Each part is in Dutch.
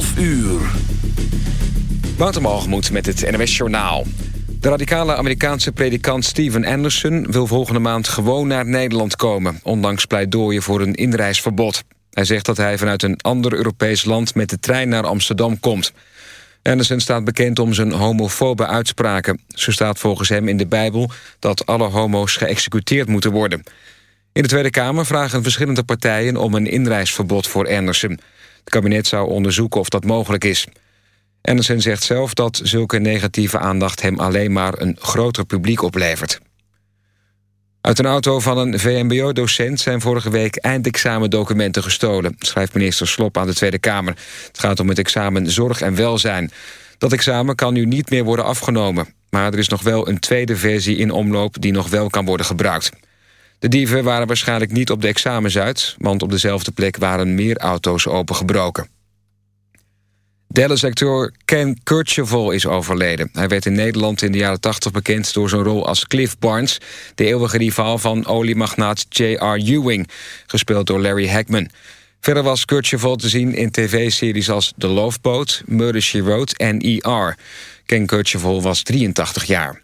12 uur. Watermalgemoed met het NWS Journaal. De radicale Amerikaanse predikant Steven Anderson... wil volgende maand gewoon naar Nederland komen... ondanks pleidooien voor een inreisverbod. Hij zegt dat hij vanuit een ander Europees land... met de trein naar Amsterdam komt. Anderson staat bekend om zijn homofobe uitspraken. Zo staat volgens hem in de Bijbel... dat alle homo's geëxecuteerd moeten worden... In de Tweede Kamer vragen verschillende partijen om een inreisverbod voor Anderson. Het kabinet zou onderzoeken of dat mogelijk is. Anderson zegt zelf dat zulke negatieve aandacht hem alleen maar een groter publiek oplevert. Uit een auto van een VMBO-docent zijn vorige week eindexamendocumenten gestolen, schrijft minister Slop aan de Tweede Kamer. Het gaat om het examen Zorg en Welzijn. Dat examen kan nu niet meer worden afgenomen, maar er is nog wel een tweede versie in omloop die nog wel kan worden gebruikt. De dieven waren waarschijnlijk niet op de examens uit... want op dezelfde plek waren meer auto's opengebroken. Dallas-acteur Ken Kurtjevold is overleden. Hij werd in Nederland in de jaren 80 bekend door zijn rol als Cliff Barnes... de eeuwige rivaal van oliemagnaat J.R. Ewing, gespeeld door Larry Hackman. Verder was Kurtjevold te zien in tv-series als The Love Boat, Murder, She Wrote en ER. Ken Kurtjevold was 83 jaar.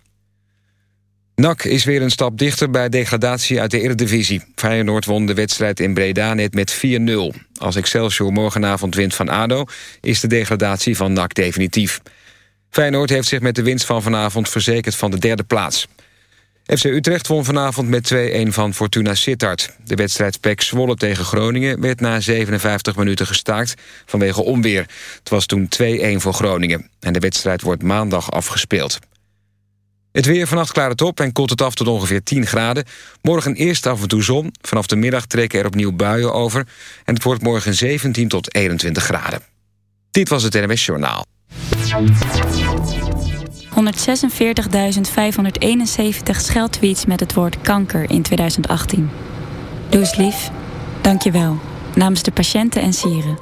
NAC is weer een stap dichter bij degradatie uit de Eredivisie. Feyenoord won de wedstrijd in Breda net met 4-0. Als Excelsior morgenavond wint van ADO... is de degradatie van NAC definitief. Feyenoord heeft zich met de winst van vanavond verzekerd van de derde plaats. FC Utrecht won vanavond met 2-1 van Fortuna Sittard. De wedstrijd PEC Zwolle tegen Groningen werd na 57 minuten gestaakt vanwege onweer. Het was toen 2-1 voor Groningen. En de wedstrijd wordt maandag afgespeeld. Het weer vannacht klaart het op en koelt het af tot ongeveer 10 graden. Morgen eerst af en toe zon. Vanaf de middag trekken er opnieuw buien over. En het wordt morgen 17 tot 21 graden. Dit was het NWS Journaal. 146.571 scheldtweets met het woord kanker in 2018. Doe eens lief. Dank je wel. Namens de patiënten en sieren.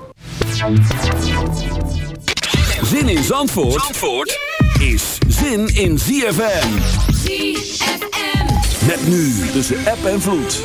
Zin in Zandvoort? Zandvoort? Is zin in ZFM. ZFM. Met nu tussen app en vloed.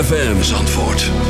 ZFM Zandvoort.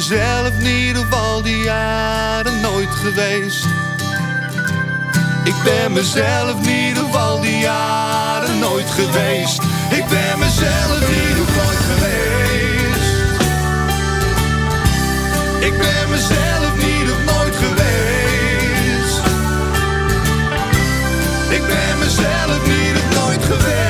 mezelf niet ieder geval die jaren nooit geweest. Ik ben mezelf niet ieder geval die jaren nooit geweest. Ik ben mezelf niet ieder nooit geweest. Ik ben mezelf niet ieder nooit geweest. Ik ben mezelf niet ieder nooit geweest.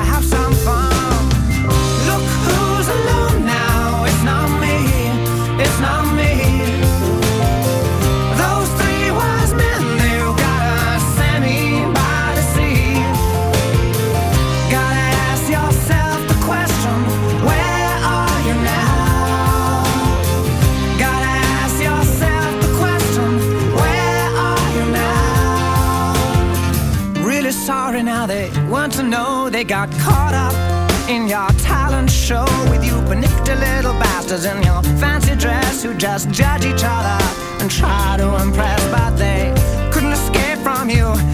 They got caught up in your talent show with you panicked little bastards in your fancy dress who just judge each other and try to impress, but they couldn't escape from you.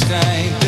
Einstein.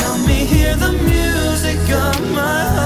Help me hear the music of my heart.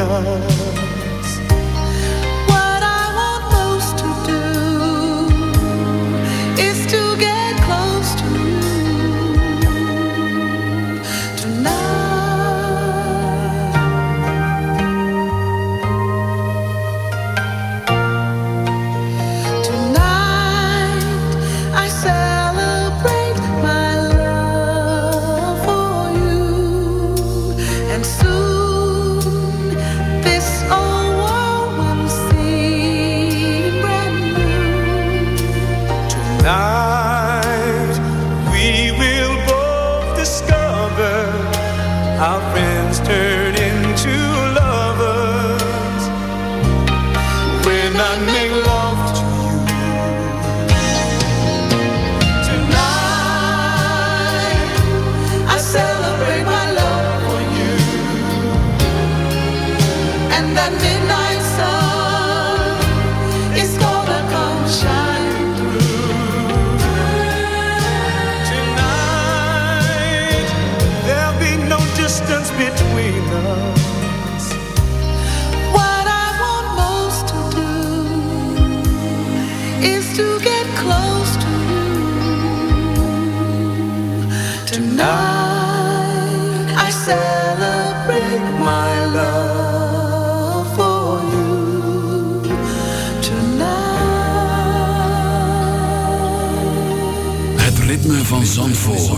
enough. Zandvoort.